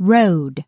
road.